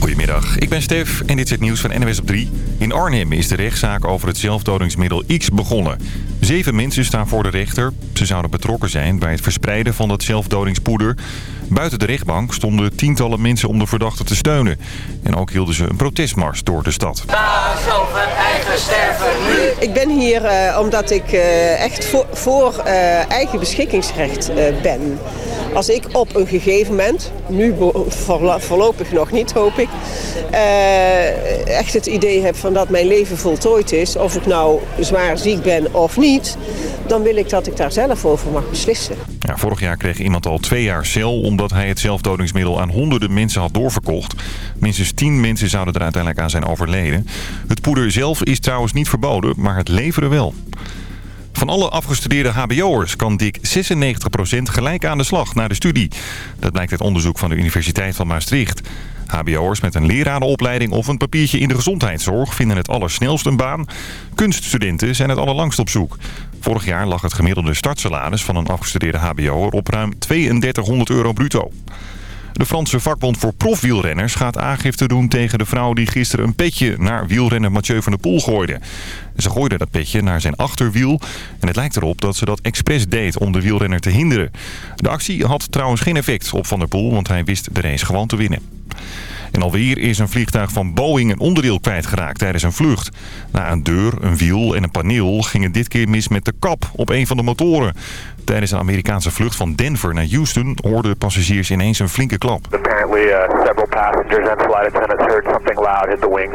Goedemiddag, ik ben Stef en dit is het nieuws van NWS op 3. In Arnhem is de rechtszaak over het zelfdodingsmiddel X begonnen. Zeven mensen staan voor de rechter. Ze zouden betrokken zijn bij het verspreiden van dat zelfdodingspoeder. Buiten de rechtbank stonden tientallen mensen om de verdachte te steunen. En ook hielden ze een protestmars door de stad. eigen sterven nu. Ik ben hier uh, omdat ik uh, echt voor, uh, eigen beschikkingsrecht ben. Als ik op een gegeven moment, nu voorlopig nog niet hoop ik, uh, echt het idee heb van dat mijn leven voltooid is, of ik nou zwaar ziek ben of niet, dan wil ik dat ik daar zelf over mag beslissen. Ja, vorig jaar kreeg iemand al twee jaar cel omdat hij het zelfdodingsmiddel aan honderden mensen had doorverkocht. Minstens tien mensen zouden er uiteindelijk aan zijn overleden. Het poeder zelf is trouwens niet verboden, maar het leveren wel. Van alle afgestudeerde hbo'ers kan dik 96% gelijk aan de slag na de studie. Dat blijkt uit onderzoek van de Universiteit van Maastricht. HBO'ers met een lerarenopleiding of een papiertje in de gezondheidszorg vinden het allersnelst een baan. Kunststudenten zijn het allerlangst op zoek. Vorig jaar lag het gemiddelde startsalaris van een afgestudeerde hbo'er op ruim 3200 euro bruto. De Franse vakbond voor profwielrenners gaat aangifte doen tegen de vrouw die gisteren een petje naar wielrenner Mathieu van der Poel gooide. Ze gooide dat petje naar zijn achterwiel en het lijkt erop dat ze dat expres deed om de wielrenner te hinderen. De actie had trouwens geen effect op Van der Poel, want hij wist de race gewoon te winnen. En alweer is een vliegtuig van Boeing een onderdeel kwijtgeraakt tijdens een vlucht. Na een deur, een wiel en een paneel ging het dit keer mis met de kap op een van de motoren. Tijdens een Amerikaanse vlucht van Denver naar Houston hoorden passagiers ineens een flinke klap. Uh, wing,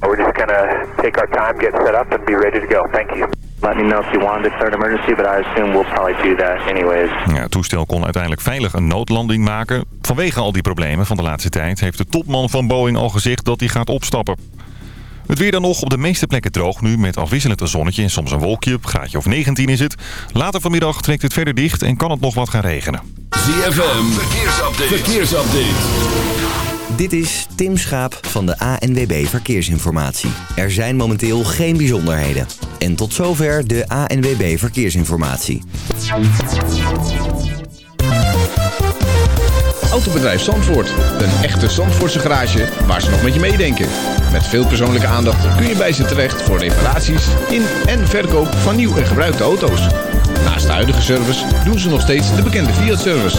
we're just gonna take our time, get set up and be ready to go. Thank you. Let me know if you want to declare an emergency, but I assume we'll probably do that anyways. Ja, het toestel kon uiteindelijk veilig een noodlanding maken. Vanwege al die problemen van de laatste tijd heeft de topman van Boeing al gezegd dat hij gaat opstappen. Het weer dan nog op de meeste plekken droog nu met afwisselend een zonnetje en soms een wolkje. Graadje of 19 is het. Later vanmiddag trekt het verder dicht en kan het nog wat gaan regenen. ZFM, verkeersupdate. verkeersupdate. Dit is Tim Schaap van de ANWB Verkeersinformatie. Er zijn momenteel geen bijzonderheden. En tot zover de ANWB Verkeersinformatie. Autobedrijf Zandvoort. Een echte Zandvoortse garage waar ze nog met je meedenken. Met veel persoonlijke aandacht kun je bij ze terecht voor reparaties in en verkoop van nieuw en gebruikte auto's. Naast de huidige service doen ze nog steeds de bekende Fiat-service.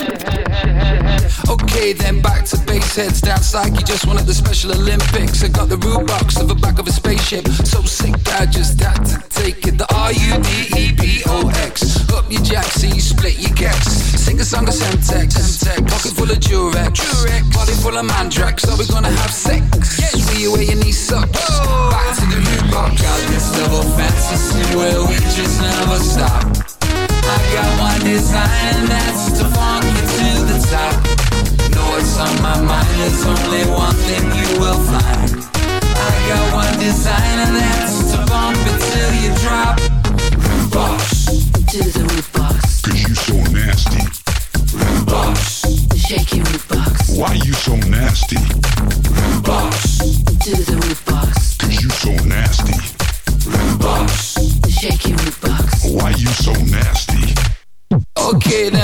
Okay, then back to base heads. Down psyche, just one of the Special Olympics. I got the rudebox of the back of a spaceship. So sick, I just had to take it. The R U D E B O X. Up your jack, so you split your gex. Sing a song of Semtex. Pocket full of Durex. Body full of Mandrax. Are we gonna have sex? See you where your knee sucks. Oh. Back to the rudebox. Got this double fantasy where we just never stop. I got one design and that's to funk you to the top. Know what's on my mind, there's only one thing you will find. I got one design and that's to bump it till you drop. Rudebox. To the rudebox. Cause you so nasty. Rudebox. Shake your root box. Why you so nasty? Rudebox.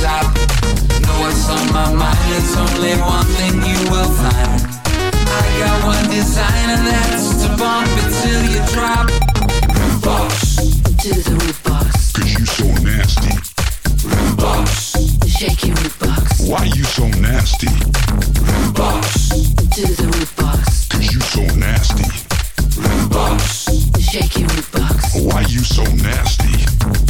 to the top. Know what's on my mind, there's only one thing you will find. I got one design and that's to bump it till you drop. Rudebox. To the root box. Cause you so nasty. Rudebox. Shake your root box. Why you so nasty? Rudebox. To the rudebox. Cause you so nasty. Rudebox. Shake your rudebox. Why you so nasty?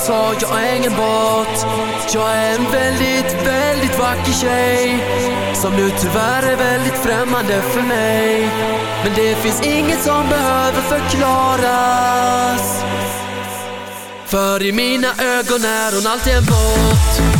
sa jag är ingen bot Jag är en väldigt, väldigt vacker tjej Som nu tyvärr är väldigt främmande för mig. Men det finns inget som behöver förklaras. För i mina ögon är hon alltid en bot